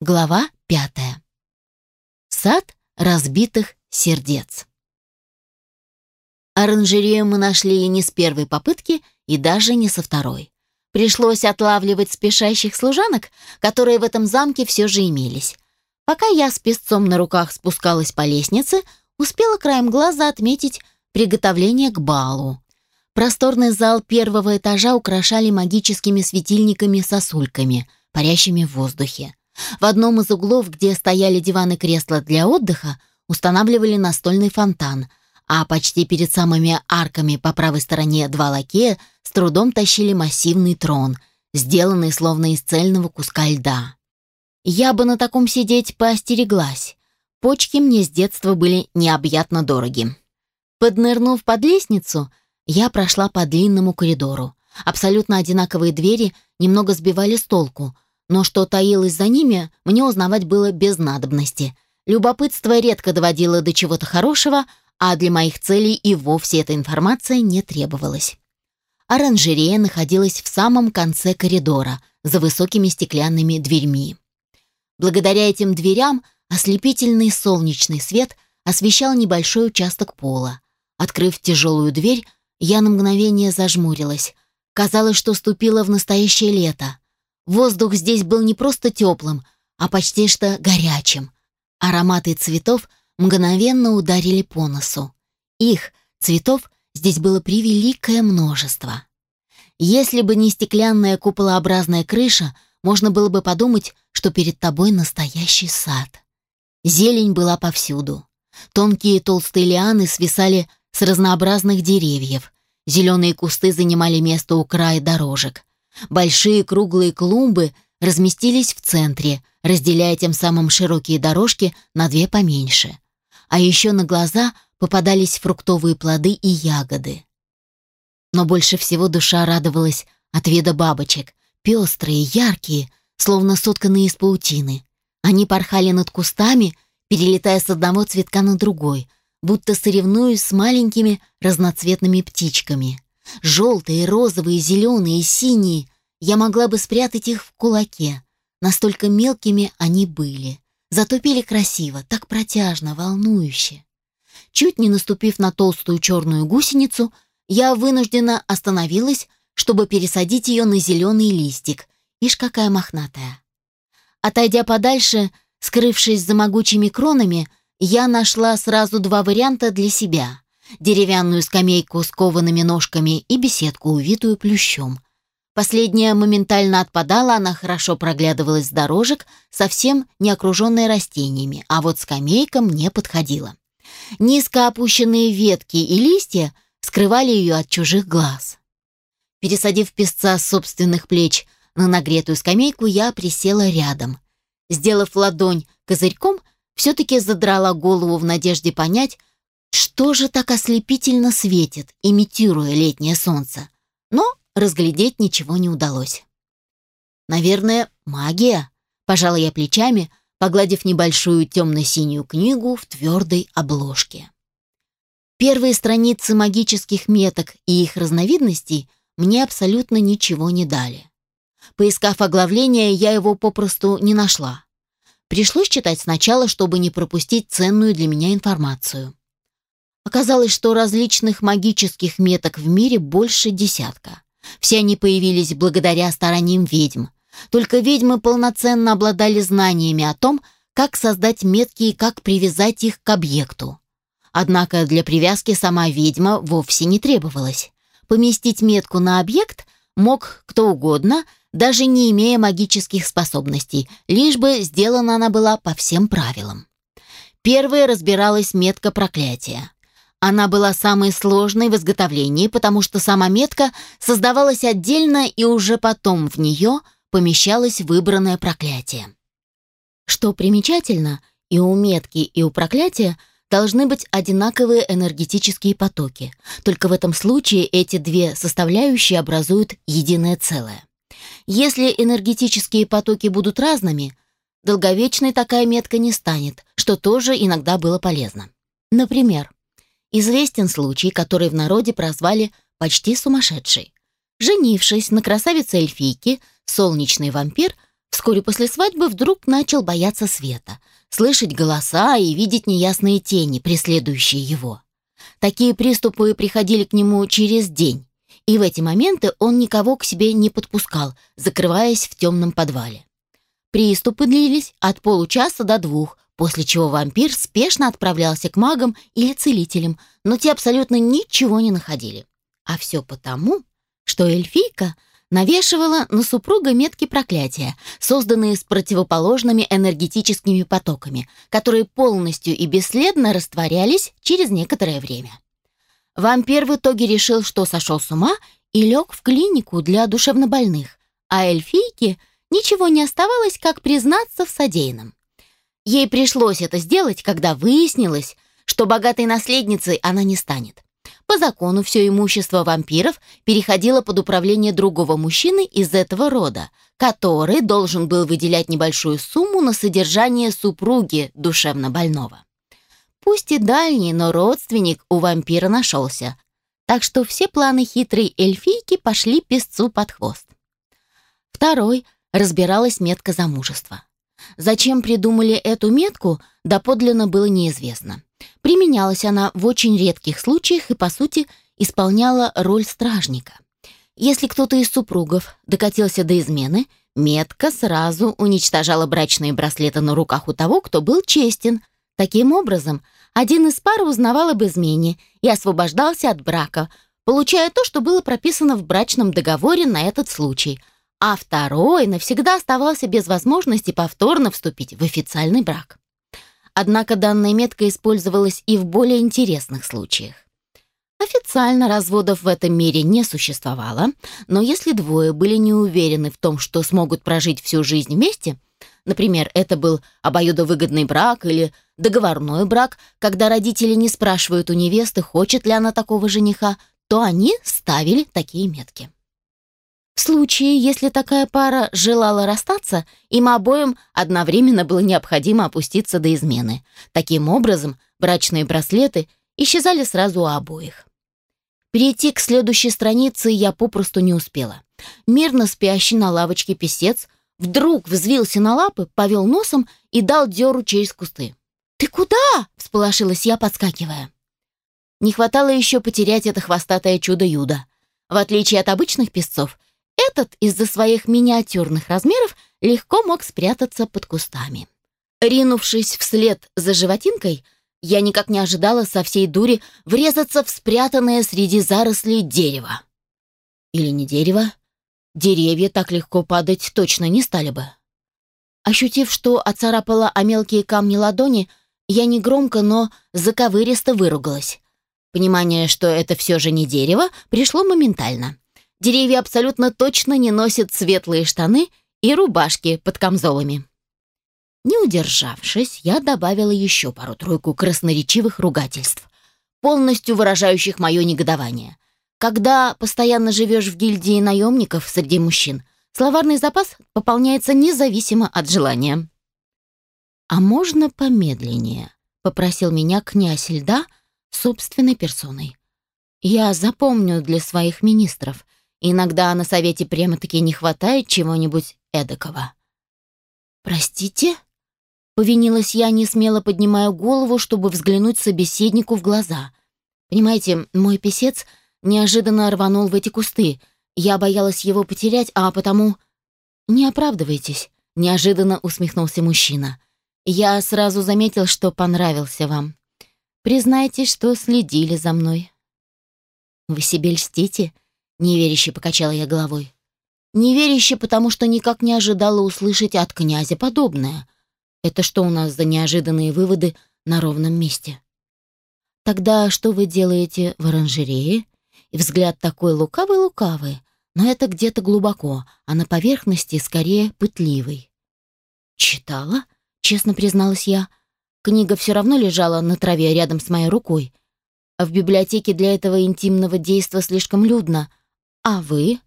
Глава пятая. Сад разбитых сердец. Оранжерею мы нашли не с первой попытки и даже не со второй. Пришлось отлавливать спешащих служанок, которые в этом замке все же имелись. Пока я с песцом на руках спускалась по лестнице, успела краем глаза отметить приготовление к балу. Просторный зал первого этажа украшали магическими светильниками-сосульками, парящими в воздухе. В одном из углов, где стояли диваны и кресла для отдыха, устанавливали настольный фонтан, а почти перед самыми арками по правой стороне два лакея с трудом тащили массивный трон, сделанный словно из цельного куска льда. Я бы на таком сидеть поостереглась. Почки мне с детства были необъятно дороги. Поднырнув под лестницу, я прошла по длинному коридору. Абсолютно одинаковые двери немного сбивали с толку, но что таилось за ними, мне узнавать было без надобности. Любопытство редко доводило до чего-то хорошего, а для моих целей и вовсе эта информация не требовалась. Оранжерея находилась в самом конце коридора, за высокими стеклянными дверьми. Благодаря этим дверям ослепительный солнечный свет освещал небольшой участок пола. Открыв тяжелую дверь, я на мгновение зажмурилась. Казалось, что ступила в настоящее лето. Воздух здесь был не просто теплым, а почти что горячим. Ароматы цветов мгновенно ударили по носу. Их, цветов, здесь было превеликое множество. Если бы не стеклянная куполообразная крыша, можно было бы подумать, что перед тобой настоящий сад. Зелень была повсюду. Тонкие толстые лианы свисали с разнообразных деревьев. Зеленые кусты занимали место у края дорожек. Большие круглые клумбы разместились в центре, разделяя тем самым широкие дорожки на две поменьше. А еще на глаза попадались фруктовые плоды и ягоды. Но больше всего душа радовалась от вида бабочек, пестрые, яркие, словно сотканные из паутины. Они порхали над кустами, перелетая с одного цветка на другой, будто соревнуясь с маленькими разноцветными птичками. Желтые, розовые, зеленые, синие. Я могла бы спрятать их в кулаке. Настолько мелкими они были. Зато красиво, так протяжно, волнующе. Чуть не наступив на толстую черную гусеницу, я вынуждена остановилась, чтобы пересадить ее на зеленый листик. Ишь, какая мохнатая. Отойдя подальше, скрывшись за могучими кронами, я нашла сразу два варианта для себя. Деревянную скамейку с коваными ножками и беседку, увитую плющом. Последняя моментально отпадала, она хорошо проглядывалась с дорожек, совсем не окруженная растениями, а вот скамейка мне подходила. Низко опущенные ветки и листья скрывали ее от чужих глаз. Пересадив песца с собственных плеч на нагретую скамейку, я присела рядом. Сделав ладонь козырьком, все-таки задрала голову в надежде понять, что же так ослепительно светит, имитируя летнее солнце. Но разглядеть ничего не удалось. «Наверное, магия», — пожала я плечами, погладив небольшую темно-синюю книгу в твердой обложке. Первые страницы магических меток и их разновидностей мне абсолютно ничего не дали. Поискав оглавление, я его попросту не нашла. Пришлось читать сначала, чтобы не пропустить ценную для меня информацию. Оказалось, что различных магических меток в мире больше десятка. Все они появились благодаря стараниям ведьм. Только ведьмы полноценно обладали знаниями о том, как создать метки и как привязать их к объекту. Однако для привязки сама ведьма вовсе не требовалась. Поместить метку на объект мог кто угодно, даже не имея магических способностей, лишь бы сделана она была по всем правилам. Первая разбиралась метка проклятия. Она была самой сложной в изготовлении, потому что сама метка создавалась отдельно и уже потом в нее помещалось выбранное проклятие. Что примечательно, и у метки, и у проклятия должны быть одинаковые энергетические потоки. Только в этом случае эти две составляющие образуют единое целое. Если энергетические потоки будут разными, долговечной такая метка не станет, что тоже иногда было полезно. Например, известен случай, который в народе прозвали «почти сумасшедший». Женившись на красавице эльфийке, солнечный вампир Вскоре после свадьбы вдруг начал бояться света, слышать голоса и видеть неясные тени, преследующие его. Такие приступы приходили к нему через день, и в эти моменты он никого к себе не подпускал, закрываясь в темном подвале. Приступы длились от получаса до двух, после чего вампир спешно отправлялся к магам или целителям, но те абсолютно ничего не находили. А все потому, что эльфийка навешивала на супруга метки проклятия, созданные с противоположными энергетическими потоками, которые полностью и бесследно растворялись через некоторое время. Вампир в итоге решил, что сошел с ума и лег в клинику для душевнобольных, а эльфийке ничего не оставалось, как признаться в содеянном. Ей пришлось это сделать, когда выяснилось, что богатой наследницей она не станет. По закону все имущество вампиров переходило под управление другого мужчины из этого рода, который должен был выделять небольшую сумму на содержание супруги душевно больного. Пусть и дальний, но родственник у вампира нашелся, так что все планы хитрой эльфийки пошли песцу под хвост. Второй разбиралась метка замужества. Зачем придумали эту метку, доподлинно было неизвестно. Применялась она в очень редких случаях и, по сути, исполняла роль стражника. Если кто-то из супругов докатился до измены, метка сразу уничтожала брачные браслеты на руках у того, кто был честен. Таким образом, один из пар узнавал об измене и освобождался от брака, получая то, что было прописано в брачном договоре на этот случай – а второй навсегда оставался без возможности повторно вступить в официальный брак. Однако данная метка использовалась и в более интересных случаях. Официально разводов в этом мире не существовало, но если двое были не уверены в том, что смогут прожить всю жизнь вместе, например, это был обоюдовыгодный брак или договорной брак, когда родители не спрашивают у невесты, хочет ли она такого жениха, то они ставили такие метки. В случае, если такая пара желала расстаться, им обоим одновременно было необходимо опуститься до измены. Таким образом, брачные браслеты исчезали сразу у обоих. Перейти к следующей странице я попросту не успела. Мирно спящий на лавочке писец вдруг взвился на лапы, повел носом и дал дёру через кусты. «Ты куда?» — всполошилась я, подскакивая. Не хватало еще потерять это хвостатое чудо-юдо. В отличие от обычных песцов, этот из-за своих миниатюрных размеров легко мог спрятаться под кустами. Ринувшись вслед за животинкой, я никак не ожидала со всей дури врезаться в спрятанное среди зарослей дерево. Или не дерево? Деревья так легко падать точно не стали бы. Ощутив, что оцарапала о мелкие камни ладони, я негромко, но заковыристо выругалась. Понимание, что это все же не дерево, пришло моментально. Деревья абсолютно точно не носят светлые штаны и рубашки под камзолами. Не удержавшись, я добавила еще пару-тройку красноречивых ругательств, полностью выражающих мое негодование. Когда постоянно живешь в гильдии наемников среди мужчин, словарный запас пополняется независимо от желания. «А можно помедленнее?» — попросил меня князь льда собственной персоной. «Я запомню для своих министров, Иногда на совете прямо-таки не хватает чего-нибудь эдакого. «Простите?» — повинилась я, не смело поднимая голову, чтобы взглянуть собеседнику в глаза. «Понимаете, мой писец неожиданно рванул в эти кусты. Я боялась его потерять, а потому...» «Не оправдывайтесь», — неожиданно усмехнулся мужчина. «Я сразу заметил, что понравился вам. Признайтесь, что следили за мной». «Вы себе льстите?» Неверяще покачала я головой. Неверяще, потому что никак не ожидала услышать от князя подобное. Это что у нас за неожиданные выводы на ровном месте? Тогда что вы делаете в оранжерее? И взгляд такой лукавый-лукавый, но это где-то глубоко, а на поверхности скорее пытливый. «Читала?» — честно призналась я. Книга все равно лежала на траве рядом с моей рукой. А в библиотеке для этого интимного действа слишком людно, «А вы?»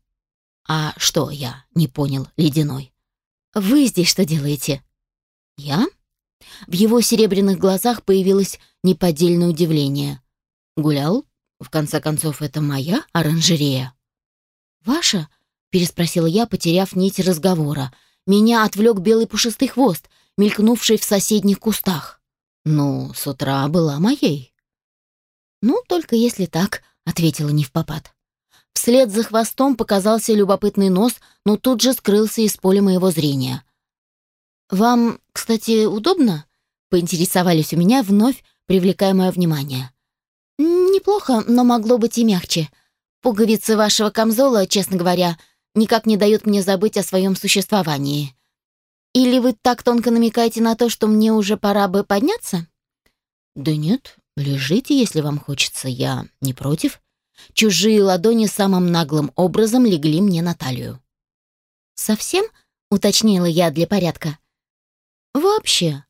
«А что я?» — не понял Ледяной. «Вы здесь что делаете?» «Я?» В его серебряных глазах появилось неподдельное удивление. «Гулял? В конце концов, это моя оранжерея». «Ваша?» — переспросила я, потеряв нить разговора. меня отвлек белый пушистый хвост, мелькнувший в соседних кустах. «Ну, с утра была моей». «Ну, только если так», — ответила не в попад. Вслед за хвостом показался любопытный нос, но тут же скрылся из поля моего зрения. «Вам, кстати, удобно?» — поинтересовались у меня, вновь привлекая мое внимание. «Неплохо, но могло быть и мягче. Пуговицы вашего камзола, честно говоря, никак не дают мне забыть о своем существовании. Или вы так тонко намекаете на то, что мне уже пора бы подняться?» «Да нет, лежите, если вам хочется, я не против». Чужие ладони самым наглым образом легли мне на талию. «Совсем?» — уточнила я для порядка. «Вообще».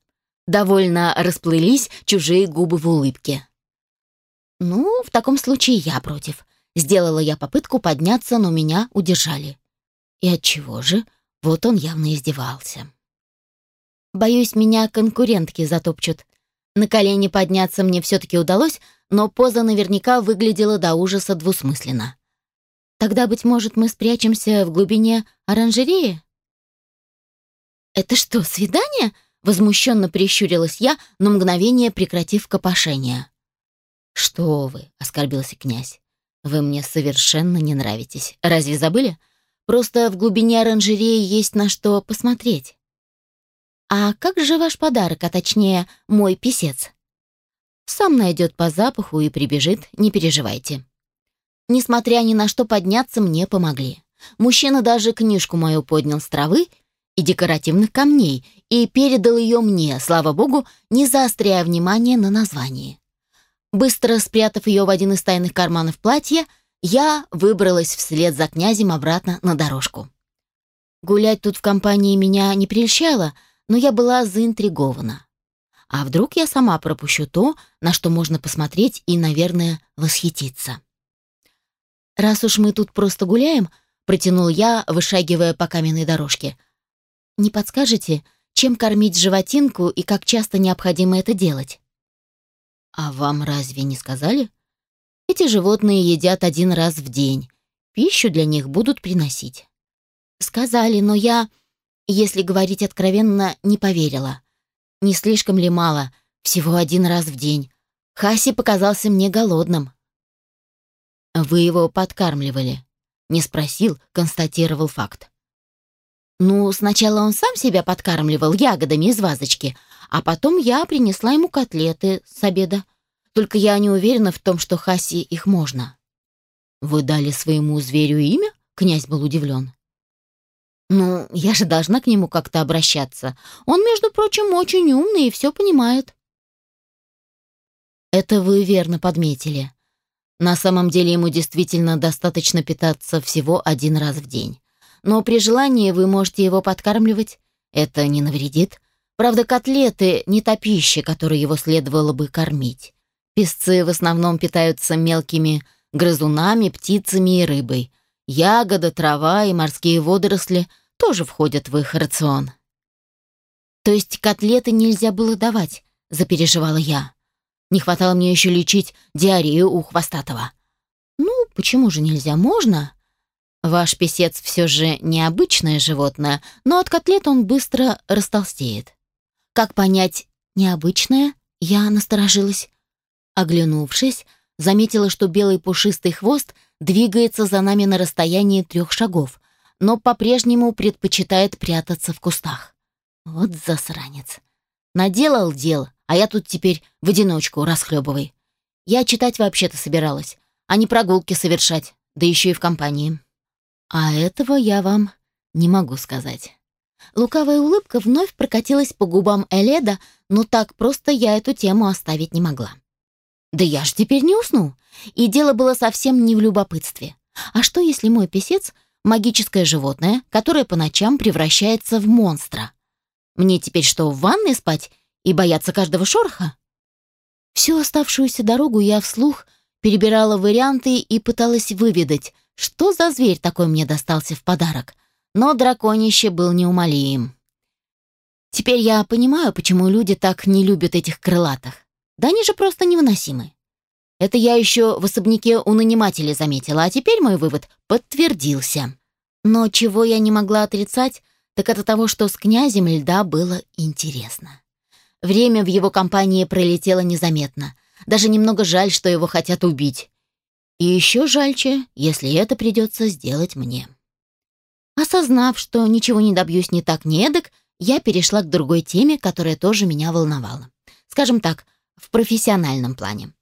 Довольно расплылись чужие губы в улыбке. «Ну, в таком случае я против». Сделала я попытку подняться, но меня удержали. И от чего же? Вот он явно издевался. Боюсь, меня конкурентки затопчут. На колени подняться мне все-таки удалось, но поза наверняка выглядела до ужаса двусмысленно. Тогда, быть может, мы спрячемся в глубине оранжереи? «Это что, свидание?» — возмущенно прищурилась я, на мгновение прекратив копошение. «Что вы?» — оскорбился князь. «Вы мне совершенно не нравитесь. Разве забыли? Просто в глубине оранжереи есть на что посмотреть». «А как же ваш подарок, а точнее, мой писец?» Сам найдет по запаху и прибежит, не переживайте. Несмотря ни на что подняться, мне помогли. Мужчина даже книжку мою поднял с травы и декоративных камней и передал ее мне, слава богу, не заостряя внимание на названии. Быстро спрятав ее в один из тайных карманов платья, я выбралась вслед за князем обратно на дорожку. Гулять тут в компании меня не прельщало, но я была заинтригована. А вдруг я сама пропущу то, на что можно посмотреть и, наверное, восхититься? «Раз уж мы тут просто гуляем», — протянул я, вышагивая по каменной дорожке, «не подскажете, чем кормить животинку и как часто необходимо это делать?» «А вам разве не сказали?» «Эти животные едят один раз в день. Пищу для них будут приносить». «Сказали, но я, если говорить откровенно, не поверила. Не слишком ли мало? Всего один раз в день. Хаси показался мне голодным. Вы его подкармливали? Не спросил, констатировал факт. Ну, сначала он сам себя подкармливал ягодами из вазочки, а потом я принесла ему котлеты с обеда. Только я не уверена в том, что Хаси их можно. Вы дали своему зверю имя? Князь был удивлен. «Ну, я же должна к нему как-то обращаться. Он, между прочим, очень умный и все понимает». «Это вы верно подметили. На самом деле ему действительно достаточно питаться всего один раз в день. Но при желании вы можете его подкармливать. Это не навредит. Правда, котлеты — не та пища, которую его следовало бы кормить. Песцы в основном питаются мелкими грызунами, птицами и рыбой. Ягода, трава и морские водоросли — тоже входят в их рацион. То есть котлеты нельзя было давать, запереживала я. Не хватало мне еще лечить диарею у хвостатого. Ну, почему же нельзя? Можно. Ваш писец все же необычное животное, но от котлет он быстро растолстеет. Как понять необычное? Я насторожилась. Оглянувшись, заметила, что белый пушистый хвост двигается за нами на расстоянии трех шагов, но по-прежнему предпочитает прятаться в кустах. Вот засранец. Наделал дел, а я тут теперь в одиночку расхлебывай. Я читать вообще-то собиралась, а не прогулки совершать, да еще и в компании. А этого я вам не могу сказать. Лукавая улыбка вновь прокатилась по губам Эледа, но так просто я эту тему оставить не могла. Да я ж теперь не усну. И дело было совсем не в любопытстве. А что, если мой писец магическое животное, которое по ночам превращается в монстра. Мне теперь что, в ванной спать и бояться каждого шороха? Всю оставшуюся дорогу я вслух перебирала варианты и пыталась выведать, что за зверь такой мне достался в подарок. Но драконище был неумолим. Теперь я понимаю, почему люди так не любят этих крылатых. Да они же просто невыносимы. Это я еще в особняке у нанимателя заметила, а теперь мой вывод подтвердился. Но чего я не могла отрицать, так это того, что с князем льда было интересно. Время в его компании пролетело незаметно. Даже немного жаль, что его хотят убить. И еще жальче, если это придется сделать мне. Осознав, что ничего не добьюсь ни так, ни эдак, я перешла к другой теме, которая тоже меня волновала. Скажем так, в профессиональном плане.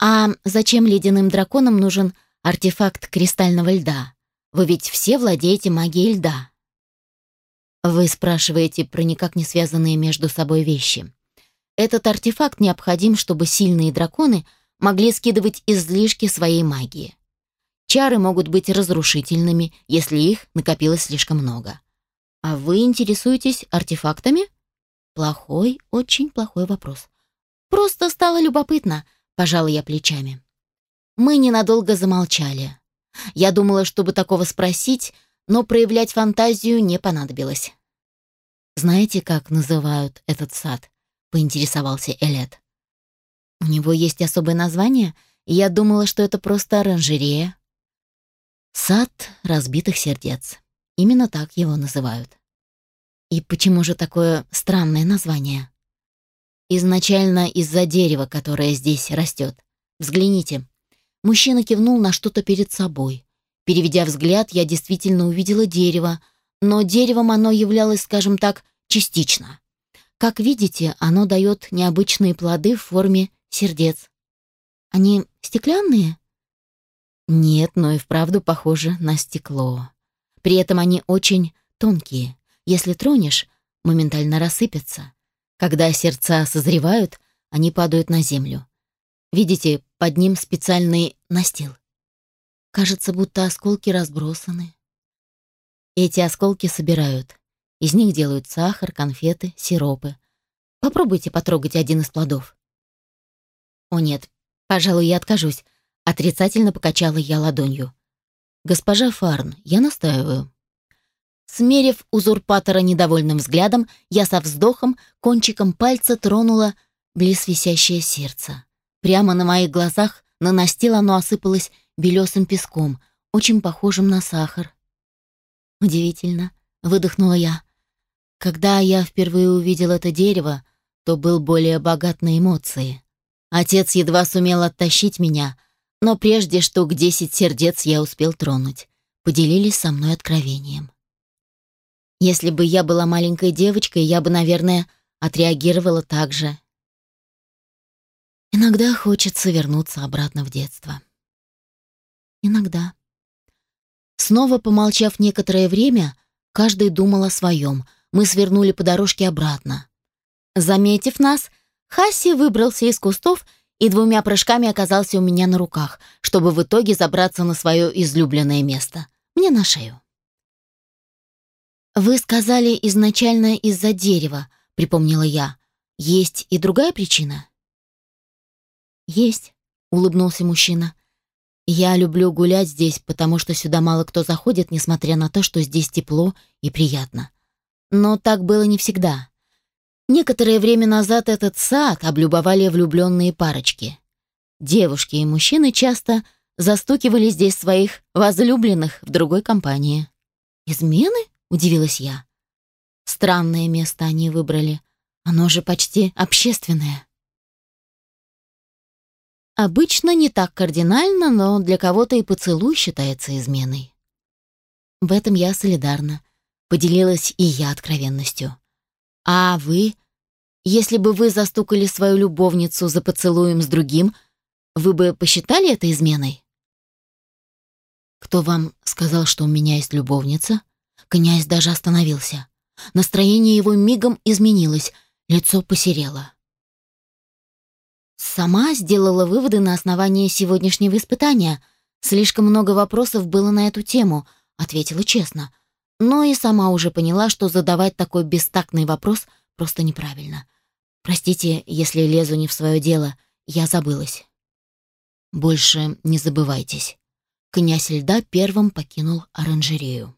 А зачем ледяным драконам нужен артефакт кристального льда? Вы ведь все владеете магией льда. Вы спрашиваете про никак не связанные между собой вещи. Этот артефакт необходим, чтобы сильные драконы могли скидывать излишки своей магии. Чары могут быть разрушительными, если их накопилось слишком много. А вы интересуетесь артефактами? Плохой, очень плохой вопрос. Просто стало любопытно, пожала я плечами. Мы ненадолго замолчали. Я думала, чтобы такого спросить, но проявлять фантазию не понадобилось. «Знаете, как называют этот сад?» — поинтересовался Элет. «У него есть особое название, и я думала, что это просто оранжерея». «Сад разбитых сердец». Именно так его называют. И почему же такое странное название? Изначально из-за дерева, которое здесь растет. Взгляните. Мужчина кивнул на что-то перед собой. Переведя взгляд, я действительно увидела дерево, но деревом оно являлось, скажем так, частично. Как видите, оно дает необычные плоды в форме сердец. Они стеклянные? Нет, но и вправду похожи на стекло. При этом они очень тонкие. Если тронешь, моментально рассыпятся. Когда сердца созревают, они падают на землю. Видите, под ним специальный настил. Кажется, будто осколки разбросаны. Эти осколки собирают. Из них делают сахар, конфеты, сиропы. Попробуйте потрогать один из плодов. О нет, пожалуй, я откажусь. Отрицательно покачала я ладонью. Госпожа Фарн, я настаиваю. Смерив узурпатора недовольным взглядом, я со вздохом кончиком пальца тронула близ висящее сердце. Прямо на моих глазах на настил оно осыпалось белесым песком, очень похожим на сахар. «Удивительно», — выдохнула я. «Когда я впервые увидел это дерево, то был более богат на эмоции. Отец едва сумел оттащить меня, но прежде штук десять сердец я успел тронуть. Поделились со мной откровением. Если бы я была маленькой девочкой, я бы, наверное, отреагировала так же. Иногда хочется вернуться обратно в детство. Иногда. Снова помолчав некоторое время, каждый думал о своем. Мы свернули по дорожке обратно. Заметив нас, Хасси выбрался из кустов и двумя прыжками оказался у меня на руках, чтобы в итоге забраться на свое излюбленное место — мне на шею. «Вы сказали изначально из-за дерева», — припомнила я. «Есть и другая причина?» «Есть», — улыбнулся мужчина. Я люблю гулять здесь, потому что сюда мало кто заходит, несмотря на то, что здесь тепло и приятно. Но так было не всегда. Некоторое время назад этот сад облюбовали влюбленные парочки. Девушки и мужчины часто застукивали здесь своих возлюбленных в другой компании. «Измены?» — удивилась я. Странное место они выбрали. Оно же почти общественное. Обычно не так кардинально, но для кого-то и поцелуй считается изменой. В этом я солидарна. Поделилась и я откровенностью. А вы? Если бы вы застукали свою любовницу за поцелуем с другим, вы бы посчитали это изменой? Кто вам сказал, что у меня есть любовница? Князь даже остановился. Настроение его мигом изменилось, лицо посерело. Сама сделала выводы на основании сегодняшнего испытания. Слишком много вопросов было на эту тему, ответила честно. Но и сама уже поняла, что задавать такой бестактный вопрос просто неправильно. Простите, если лезу не в свое дело, я забылась. Больше не забывайтесь. Князь льда первым покинул оранжерею.